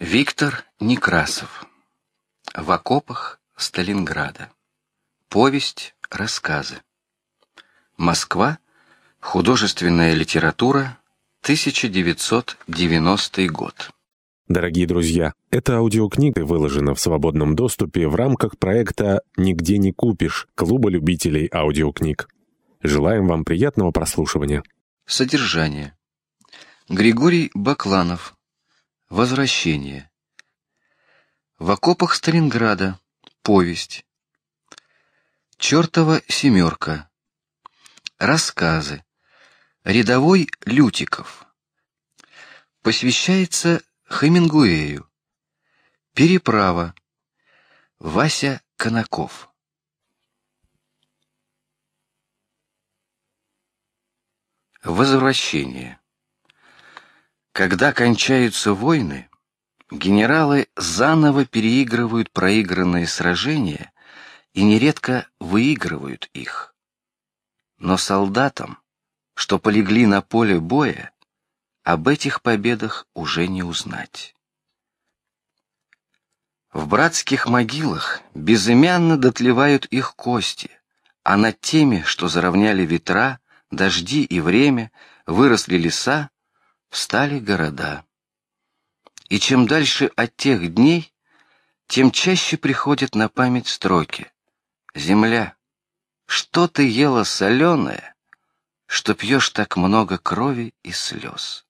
Виктор Некрасов. В окопах Сталинграда. Повесть, рассказы. Москва. Художественная литература. 1990 год. Дорогие друзья, эта аудиокнига выложена в свободном доступе в рамках проекта «Нигде не купишь» Клуба любителей аудиокниг. Желаем вам приятного прослушивания. Содержание. Григорий Бакланов. Возвращение. В окопах Сталинграда. Повесть. Чертова семерка. Рассказы. Рядовой Лютиков. Посвящается Хемингуэю. Переправа. Вася Конаков. Возвращение. Когда кончаются войны, генералы заново переигрывают проигранные сражения и нередко выигрывают их. Но солдатам, что полегли на поле боя, об этих победах уже не узнать. В братских могилах безымянно дотлевают их кости, а над теми, что заровняли ветра, дожди и время, выросли леса, встали города. И чем дальше от тех дней, тем чаще приходят на память строки. Земля, что ты ела соленое, что пьешь так много крови и слез?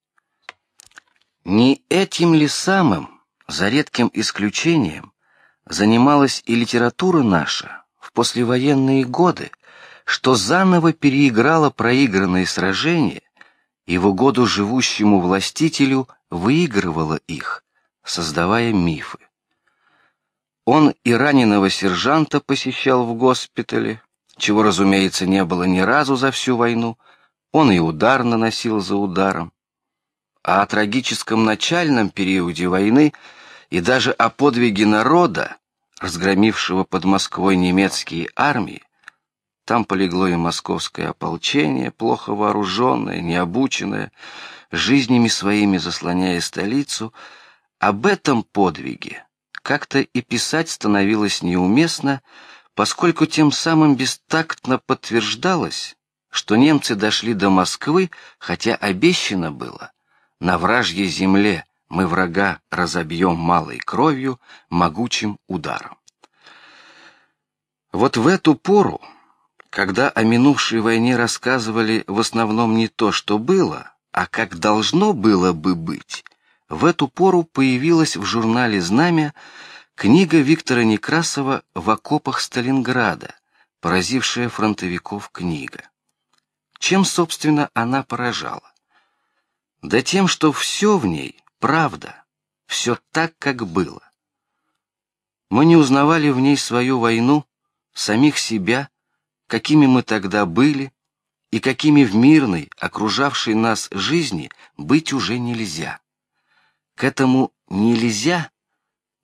Не этим ли самым, за редким исключением, занималась и литература наша в послевоенные годы, что заново переиграла проигранные сражения и в угоду живущему властителю выигрывала их, создавая мифы. Он и раненого сержанта посещал в госпитале, чего, разумеется, не было ни разу за всю войну. Он и удар наносил за ударом. А о трагическом начальном периоде войны и даже о подвиге народа, разгромившего под Москвой немецкие армии, там полегло и московское ополчение, плохо вооруженное, необученное, жизнями своими заслоняя столицу. Об этом подвиге как-то и писать становилось неуместно, поскольку тем самым бестактно подтверждалось, что немцы дошли до Москвы, хотя обещано было на вражьей земле мы врага разобьем малой кровью, могучим ударом. Вот в эту пору когда о минувшей войне рассказывали в основном не то, что было, а как должно было бы быть, в эту пору появилась в журнале Знамя книга Виктора Некрасова в окопах Сталинграда, поразившая фронтовиков книга. Чем, собственно, она поражала? Да тем, что все в ней правда, все так, как было. Мы не узнавали в ней свою войну, самих себя какими мы тогда были и какими в мирной, окружавшей нас жизни быть уже нельзя. К этому нельзя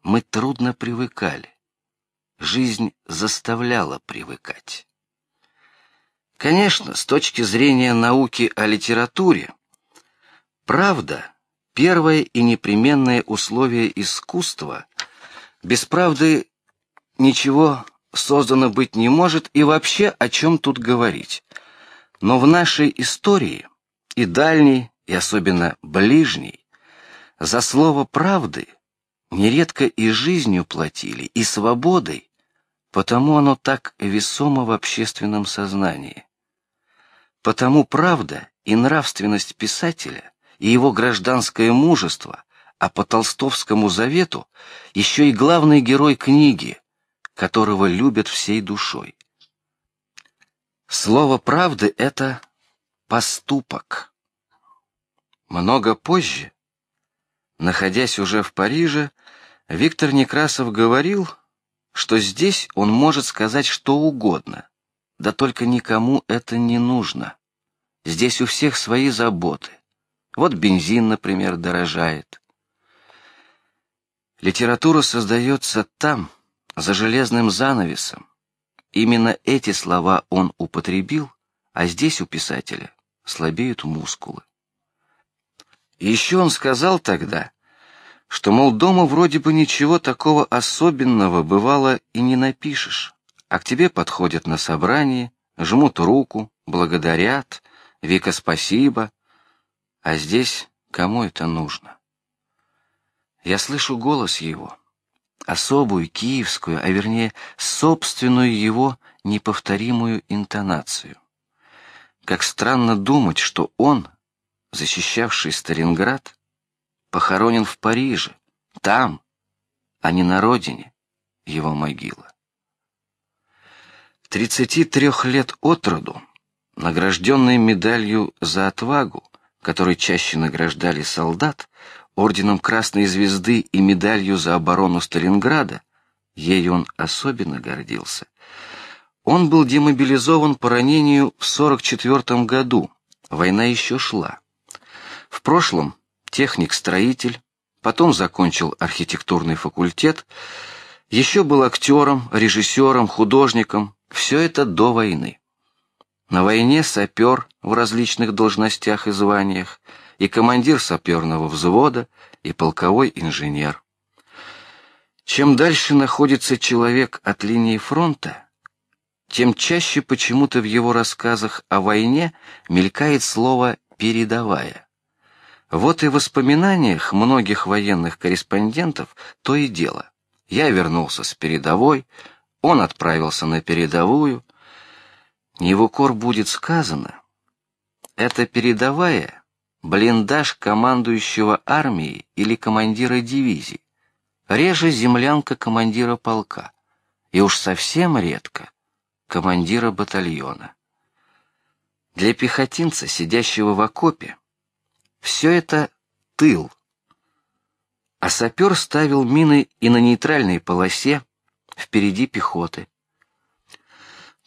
мы трудно привыкали. Жизнь заставляла привыкать. Конечно, с точки зрения науки о литературе, правда — первое и непременное условие искусства. Без правды ничего создано быть не может, и вообще о чем тут говорить. Но в нашей истории, и дальней, и особенно ближней, за слово правды нередко и жизнью платили, и свободой, потому оно так весомо в общественном сознании. Потому правда и нравственность писателя, и его гражданское мужество, а по Толстовскому завету еще и главный герой книги, которого любят всей душой. Слово правды — это поступок. Много позже, находясь уже в Париже, Виктор Некрасов говорил, что здесь он может сказать что угодно, да только никому это не нужно. Здесь у всех свои заботы. Вот бензин, например, дорожает. Литература создается там, за железным занавесом. Именно эти слова он употребил, а здесь у писателя слабеют мускулы. Еще он сказал тогда, что, мол, дома вроде бы ничего такого особенного бывало и не напишешь, а к тебе подходят на собрание, жмут руку, благодарят, Вика, спасибо, а здесь кому это нужно? Я слышу голос его, особую киевскую, а вернее собственную его неповторимую интонацию. Как странно думать, что он, защищавший Сталинград, похоронен в Париже, там, а не на родине его могила. Тридцати трех лет от роду, награжденный медалью за отвагу, которой чаще награждали солдат, орденом Красной Звезды и медалью за оборону Сталинграда, ей он особенно гордился. Он был демобилизован по ранению в 44 году. Война еще шла. В прошлом техник-строитель, потом закончил архитектурный факультет, еще был актером, режиссером, художником. Все это до войны. На войне сапер в различных должностях и званиях, и командир саперного взвода, и полковой инженер. Чем дальше находится человек от линии фронта, тем чаще почему-то в его рассказах о войне мелькает слово «передовая». Вот и в воспоминаниях многих военных корреспондентов то и дело. Я вернулся с передовой, он отправился на передовую. Не в укор будет сказано, это передовая блиндаж командующего армией или командира дивизии, реже землянка командира полка, и уж совсем редко командира батальона. Для пехотинца, сидящего в окопе, все это тыл. А сапер ставил мины и на нейтральной полосе впереди пехоты.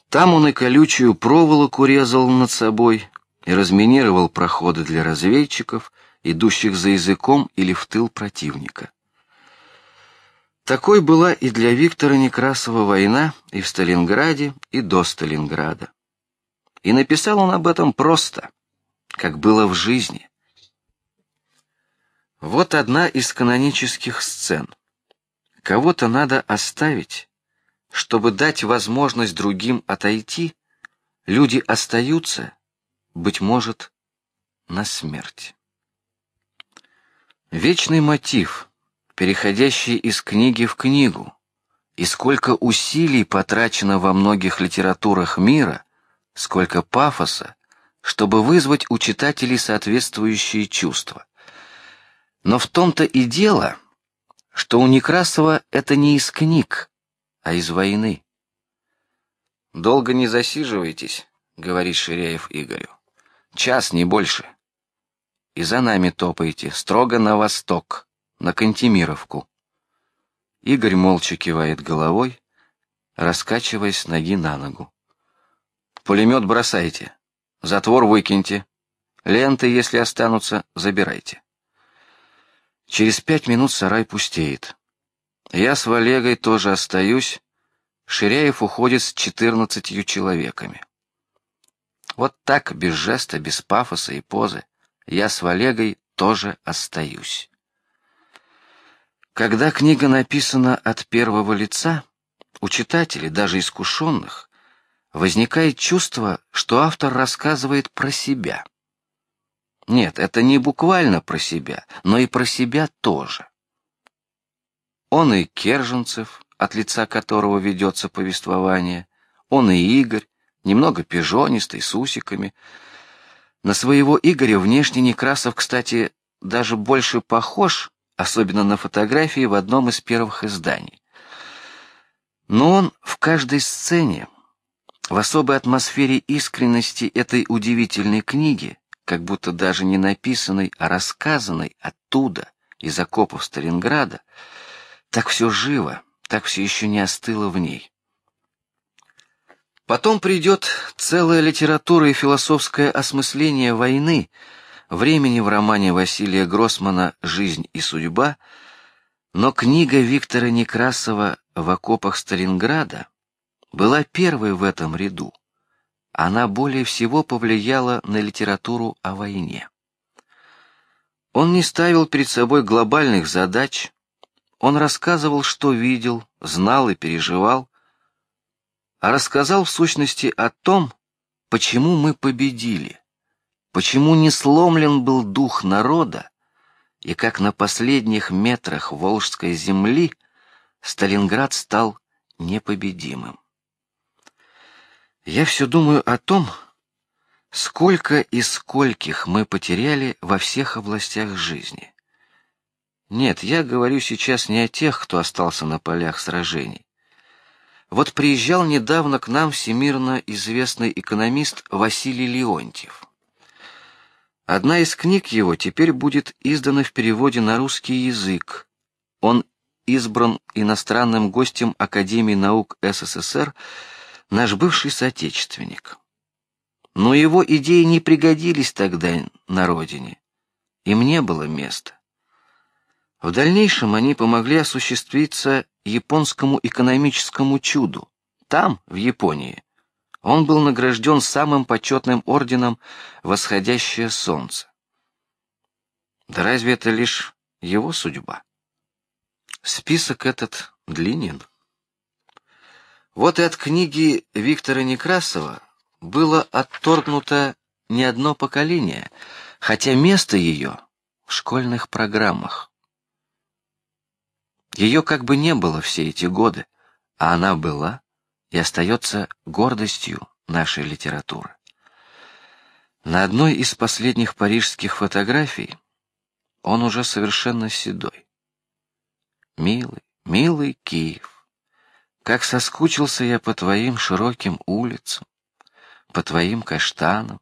Там он и колючую проволоку резал над собой, и разминировал проходы для разведчиков, идущих за языком или в тыл противника. Такой была и для Виктора Некрасова война и в Сталинграде, и до Сталинграда. И написал он об этом просто, как было в жизни. Вот одна из канонических сцен. Кого-то надо оставить, чтобы дать возможность другим отойти. Люди остаются, быть может, на смерть. Вечный мотив, переходящий из книги в книгу, и сколько усилий потрачено во многих литературах мира, сколько пафоса, чтобы вызвать у читателей соответствующие чувства. Но в том-то и дело, что у Некрасова это не из книг, а из войны. Долго не засиживайтесь, говорит Ширяев Игорю. Час, не больше. И за нами топаете, строго на восток, на Кантемировку. Игорь молча кивает головой, раскачиваясь ноги на ногу. Пулемет бросайте, затвор выкиньте, ленты, если останутся, забирайте. Через пять минут сарай пустеет. Я с Валегой тоже остаюсь. Ширяев уходит с четырнадцатью человеками. Вот так, без жеста, без пафоса и позы, я с Валегой тоже остаюсь. Когда книга написана от первого лица, у читателей, даже искушенных, возникает чувство, что автор рассказывает про себя. Нет, это не буквально про себя, но и про себя тоже. Он и Керженцев, от лица которого ведется повествование, он и Игорь, немного пижонистый, с усиками. На своего Игоря внешне Некрасов, кстати, даже больше похож, особенно на фотографии в одном из первых изданий. Но он в каждой сцене, в особой атмосфере искренности этой удивительной книги, как будто даже не написанной, а рассказанной оттуда, из окопов Сталинграда, так все живо, так все еще не остыло в ней. Потом придет целая литература и философское осмысление войны, времени в романе Василия Гроссмана «Жизнь и судьба», но книга Виктора Некрасова «В окопах Сталинграда» была первой в этом ряду. Она более всего повлияла на литературу о войне. Он не ставил перед собой глобальных задач, он рассказывал, что видел, знал и переживал, а рассказал в сущности о том, почему мы победили, почему не сломлен был дух народа, и как на последних метрах Волжской земли Сталинград стал непобедимым. Я все думаю о том, сколько и скольких мы потеряли во всех областях жизни. Нет, я говорю сейчас не о тех, кто остался на полях сражений. Вот приезжал недавно к нам всемирно известный экономист Василий Леонтьев. Одна из книг его теперь будет издана в переводе на русский язык. Он избран иностранным гостем Академии наук СССР, наш бывший соотечественник. Но его идеи не пригодились тогда на родине. Им не было места. В дальнейшем они помогли осуществиться японскому экономическому чуду. Там, в Японии, он был награжден самым почетным орденом «Восходящее солнце». Да разве это лишь его судьба? Список этот длинен. Вот и от книги Виктора Некрасова было отторгнуто не одно поколение, хотя место ее в школьных программах. Ее как бы не было все эти годы, а она была и остается гордостью нашей литературы. На одной из последних парижских фотографий он уже совершенно седой. Милый, милый Киев, как соскучился я по твоим широким улицам, по твоим каштанам,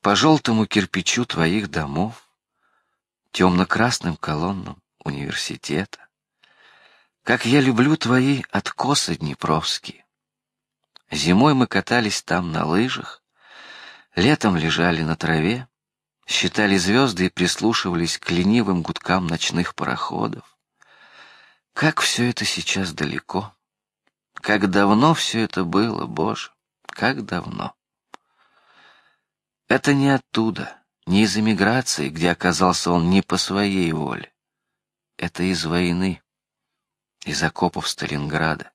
по желтому кирпичу твоих домов, темно-красным колоннам университета. Как я люблю твои откосы днепровские. Зимой мы катались там на лыжах, летом лежали на траве, считали звезды и прислушивались к ленивым гудкам ночных пароходов. Как все это сейчас далеко, как давно все это было, Боже, как давно. Это не оттуда, не из эмиграции, где оказался он не по своей воле. Это из войны из окопов Сталинграда.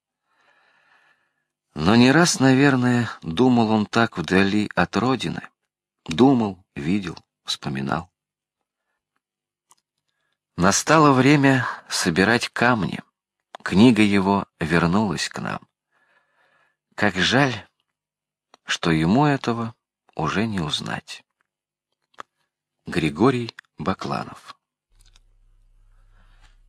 Но не раз, наверное, думал он так вдали от родины, думал, видел, вспоминал. Настало время собирать камни. Книга его вернулась к нам. Как жаль, что ему этого уже не узнать. Григорий Бакланов